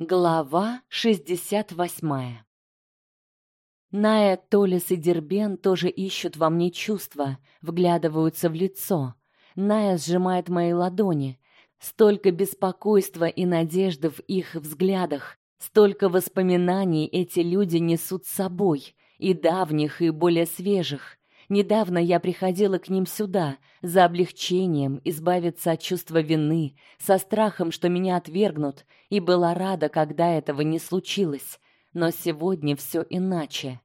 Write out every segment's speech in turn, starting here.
Глава 68. Ная, Толес и Дербен тоже ищут во мне чувства, вглядываются в лицо. Ная сжимает мои ладони. Столько беспокойства и надежды в их взглядах, столько воспоминаний эти люди несут с собой, и давних, и более свежих. Недавно я приходила к ним сюда за облегчением, избавиться от чувства вины, со страхом, что меня отвергнут, и была рада, когда этого не случилось. Но сегодня все иначе.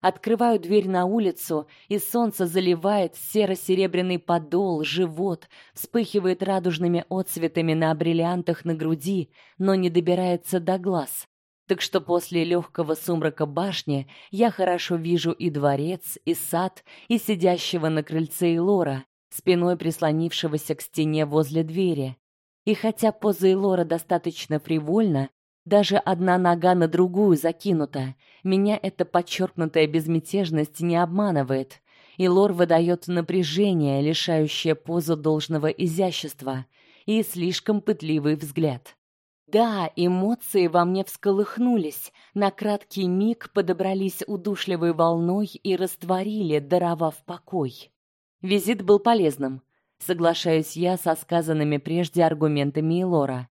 Открываю дверь на улицу, и солнце заливает серо-серебряный подол, живот, вспыхивает радужными отцветами на бриллиантах на груди, но не добирается до глаз так что после легкого сумрака башни я хорошо вижу и дворец, и сад, и сидящего на крыльце Илора, спиной прислонившегося к стене возле двери. И хотя поза Илора достаточно фривольна, даже одна нога на другую закинута, меня эта подчеркнутая безмятежность не обманывает. Илор выдает напряжение, лишающее позу должного изящества, и слишком пытливый взгляд. Да, эмоции во мне всколыхнулись, на краткий миг подобрались удушливой волной и растворили, даровав покой. Визит был полезным. Соглашаюсь я со сказанными прежде аргументами Илора.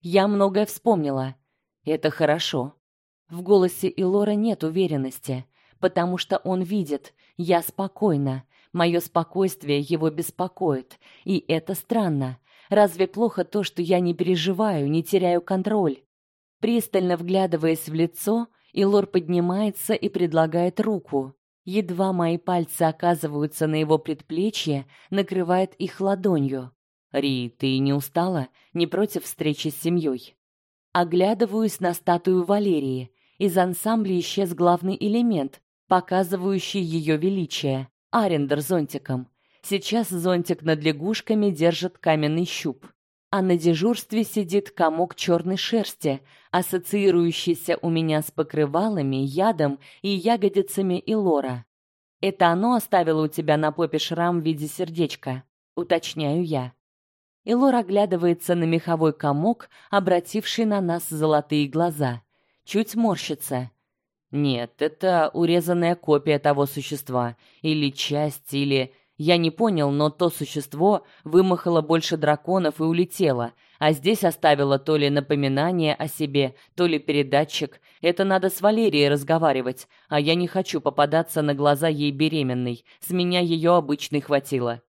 Я многое вспомнила. Это хорошо. В голосе Илора нет уверенности, потому что он видит, я спокойна. Мое спокойствие его беспокоит, и это странно. Разве плохо то, что я не переживаю, не теряю контроль? Пристально вглядываясь в лицо, Илор поднимается и предлагает руку. Едва мои пальцы оказываются на его предплечье, накрывает их ладонью. Ри, ты не устала? Не против встречи с семьей? Оглядываюсь на статую Валерии. Из ансамбля исчез главный элемент, показывающий ее величие арендер зонтиком. Сейчас зонтик над лягушками держит каменный щуп, а на дежурстве сидит комок черной шерсти, ассоциирующийся у меня с покрывалами, ядом и ягодицами Илора. Это оно оставило у тебя на попе шрам в виде сердечка, уточняю я. Илор оглядывается на меховой комок, обративший на нас золотые глаза. Чуть морщится. Нет, это урезанная копия того существа или часть или я не понял, но то существо вымахало больше драконов и улетело, а здесь оставило то ли напоминание о себе, то ли передатчик. Это надо с Валерией разговаривать, а я не хочу попадаться на глаза ей беременной. С меня ее обычной хватило.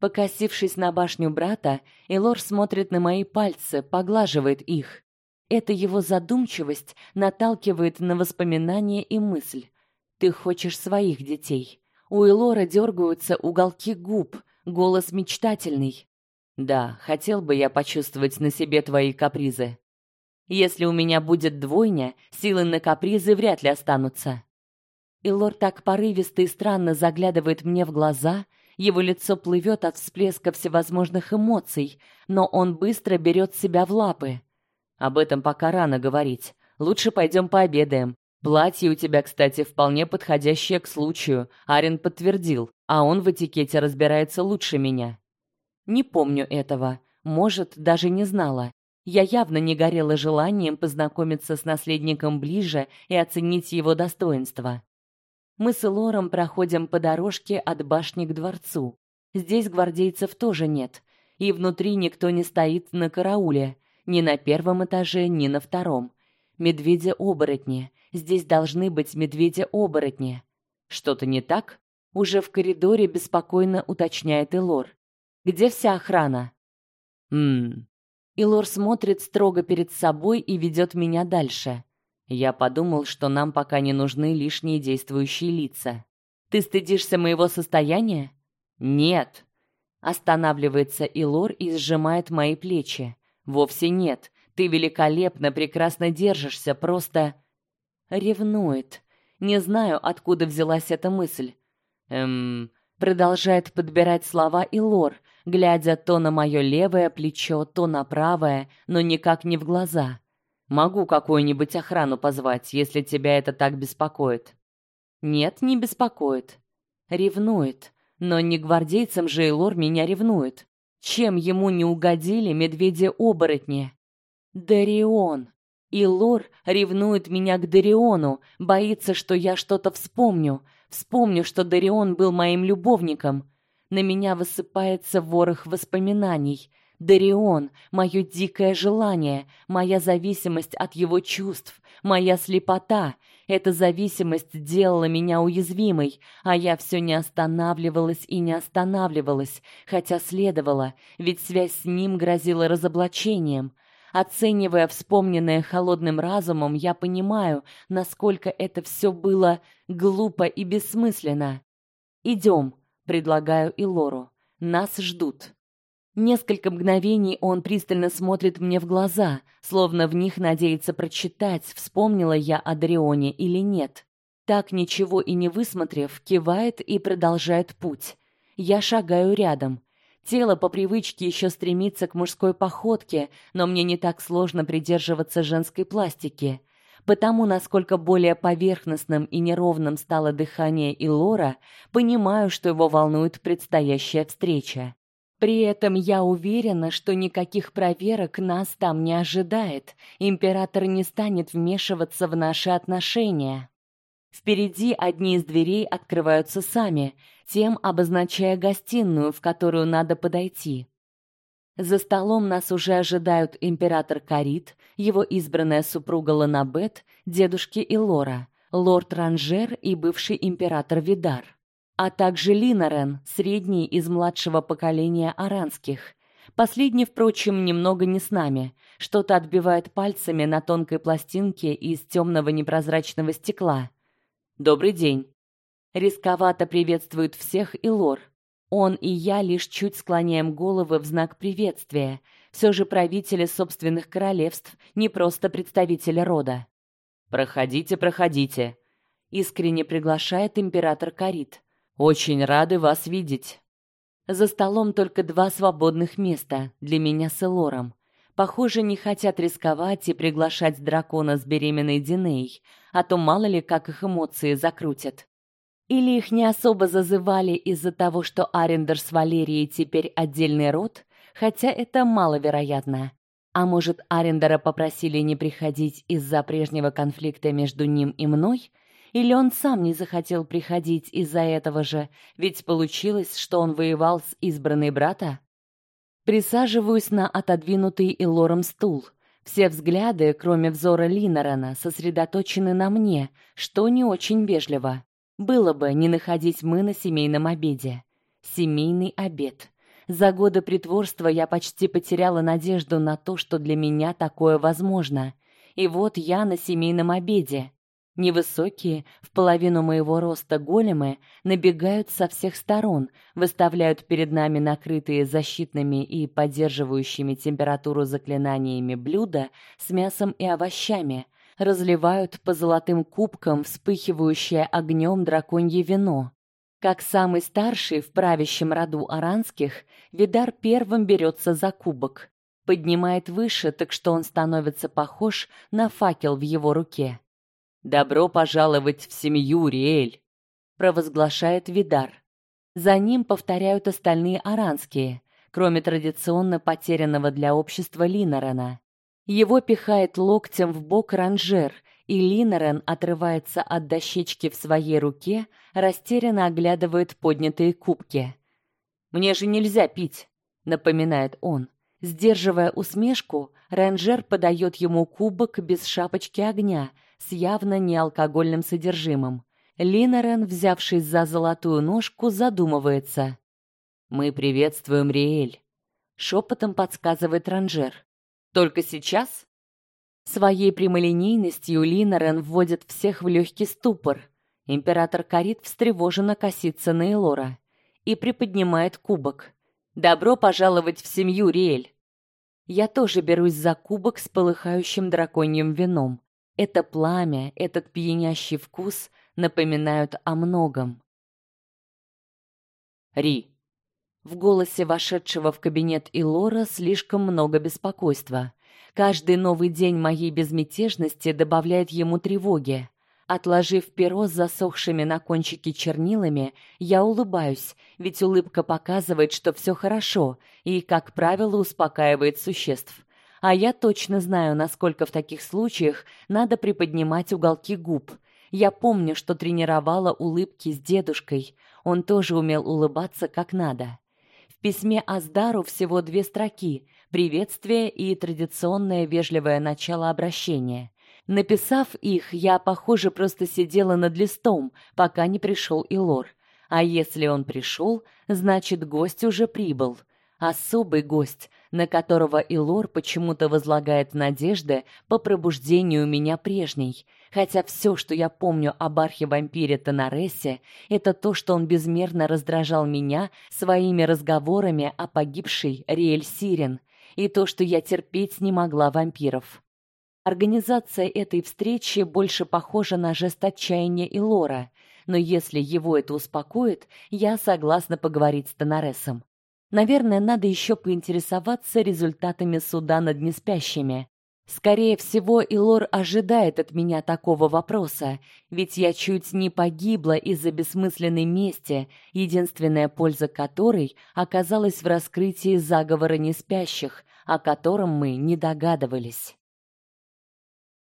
Покосившись на башню брата, Элор смотрит на мои пальцы, поглаживает их. Эта его задумчивость наталкивает на воспоминания и мысль. Ты хочешь своих детей. У Элора дергаются уголки губ, голос мечтательный. Да, хотел бы я почувствовать на себе твои капризы. Если у меня будет двойня, силы на капризы вряд ли останутся. Илор так порывисто и странно заглядывает мне в глаза, его лицо плывет от всплеска всевозможных эмоций, но он быстро берет себя в лапы. Об этом пока рано говорить. Лучше пойдем пообедаем. Платье у тебя, кстати, вполне подходящее к случаю, Арен подтвердил, а он в этикете разбирается лучше меня. Не помню этого, может, даже не знала. Я явно не горела желанием познакомиться с наследником ближе и оценить его достоинства. Мы с Лором проходим по дорожке от башни к дворцу. Здесь гвардейцев тоже нет, и внутри никто не стоит на карауле, ни на первом этаже, ни на втором. Медведи-оборотни, Здесь должны быть медведи-оборотни. Что-то не так? Уже в коридоре беспокойно уточняет Илор. Где вся охрана? Хм. Илор смотрит строго перед собой и ведет меня дальше. Я подумал, что нам пока не нужны лишние действующие лица. Ты стыдишься моего состояния? Нет. Останавливается Илор и сжимает мои плечи. Вовсе нет. Ты великолепно, прекрасно держишься, просто Ревнует. Не знаю, откуда взялась эта мысль. Эм, продолжает подбирать слова и лор, глядя то на мое левое плечо, то на правое, но никак не в глаза. Могу какую-нибудь охрану позвать, если тебя это так беспокоит. Нет, не беспокоит. Ревнует. Но не гвардейцам же Элор меня ревнует. Чем ему не угодили медведи-оборотни? Дарион. И Лор ревнует меня к Дариону, боится, что я что-то вспомню. Вспомню, что Дарион был моим любовником. На меня высыпается ворох воспоминаний. Дарион, мое дикое желание, моя зависимость от его чувств, моя слепота. Эта зависимость делала меня уязвимой, а я все не останавливалась и не останавливалась, хотя следовало, ведь связь с ним грозила разоблачением. Оценивая вспомненное холодным разумом, я понимаю, насколько это все было глупо и бессмысленно. Идем, предлагаю и Лору. Нас ждут. Несколько мгновений он пристально смотрит мне в глаза, словно в них надеется прочитать, вспомнила я о Дрионе или нет. Так ничего и не высмотрев, кивает и продолжает путь. Я шагаю рядом. Тело по привычке еще стремится к мужской походке, но мне не так сложно придерживаться женской пластики. Потому, насколько более поверхностным и неровным стало дыхание Илора, понимаю, что его волнует предстоящая встреча. При этом я уверена, что никаких проверок нас там не ожидает. Император не станет вмешиваться в наши отношения. Впереди одни из дверей открываются сами, тем обозначая гостиную, в которую надо подойти. За столом нас уже ожидают император Карит, его избранная супруга Ланабет, дедушки Илора, лорд Ранжер и бывший император Видар а также Линорен, средний из младшего поколения аранских. Последний, впрочем, немного не с нами, что-то отбивает пальцами на тонкой пластинке из темного непрозрачного стекла. Добрый день. Рисковато приветствует всех и Лор. Он и я лишь чуть склоняем головы в знак приветствия. Все же правители собственных королевств, не просто представители рода. Проходите, проходите, искренне приглашает император Карит. Очень рады вас видеть. За столом только два свободных места для меня с Элором. Похоже, не хотят рисковать и приглашать дракона с беременной Диней, а то мало ли как их эмоции закрутят. Или их не особо зазывали из-за того, что Арендер с Валерией теперь отдельный род, хотя это маловероятно. А может, Арендера попросили не приходить из-за прежнего конфликта между ним и мной? Или он сам не захотел приходить из-за этого же, ведь получилось, что он воевал с избранной брата? Присаживаюсь на отодвинутый Илором стул. Все взгляды, кроме взора Линорана, сосредоточены на мне, что не очень вежливо. Было бы не находить мы на семейном обеде. Семейный обед. За годы притворства я почти потеряла надежду на то, что для меня такое возможно. И вот я на семейном обеде. Невысокие, в половину моего роста големы набегают со всех сторон, выставляют перед нами накрытые защитными и поддерживающими температуру заклинаниями блюда с мясом и овощами, разливают по золотым кубкам вспыхивающее огнем драконье вино. Как самый старший в правящем роду аранских, Видар первым берется за кубок, поднимает выше, так что он становится похож на факел в его руке. Добро пожаловать в семью, Риэль, провозглашает Видар. За ним повторяют остальные аранские, кроме традиционно потерянного для общества Линорена. Его пихает локтем в бок Ранжер, и Линорен отрывается от дощечки в своей руке, растерянно оглядывает поднятые кубки. Мне же нельзя пить, напоминает он. Сдерживая усмешку, Ранжер подает ему кубок без шапочки огня, с явно неалкогольным содержимым. Линорен, взявшись за золотую ножку, задумывается. Мы приветствуем Риэль, шепотом подсказывает Ранжер. Только сейчас своей прямолинейностью Линорен вводит всех в легкий ступор. Император Карит встревоженно косится на Элора и приподнимает кубок. Добро пожаловать в семью Риэль. Я тоже берусь за кубок с полыхающим драконьим вином. Это пламя, этот пьянящий вкус напоминают о многом. Ри. В голосе вошедшего в кабинет Илора слишком много беспокойства. Каждый новый день моей безмятежности добавляет ему тревоги. Отложив перо с засохшими на кончике чернилами, я улыбаюсь, ведь улыбка показывает, что все хорошо и, как правило, успокаивает существ А я точно знаю, насколько в таких случаях надо приподнимать уголки губ. Я помню, что тренировала улыбки с дедушкой. Он тоже умел улыбаться как надо. В письме Аздару всего две строки: приветствие и традиционное вежливое начало обращения. Написав их, я, похоже, просто сидела над листом, пока не пришел Илор. А если он пришел, значит, гость уже прибыл. Особый гость, на которого Илор почему-то возлагает надежды по пробуждению меня прежней. Хотя все, что я помню об архивампире Тонаресе, это то, что он безмерно раздражал меня своими разговорами о погибшей Риэль Сирен, и то, что я терпеть не могла вампиров. Организация этой встречи больше похожа на жест отчаяния и лора, но если его это успокоит, я согласна поговорить с Тонаресом. Наверное, надо еще поинтересоваться результатами суда над неспящими. Скорее всего, Илор ожидает от меня такого вопроса, ведь я чуть не погибла из-за бессмысленной мести, единственная польза которой оказалась в раскрытии заговора неспящих, о котором мы не догадывались.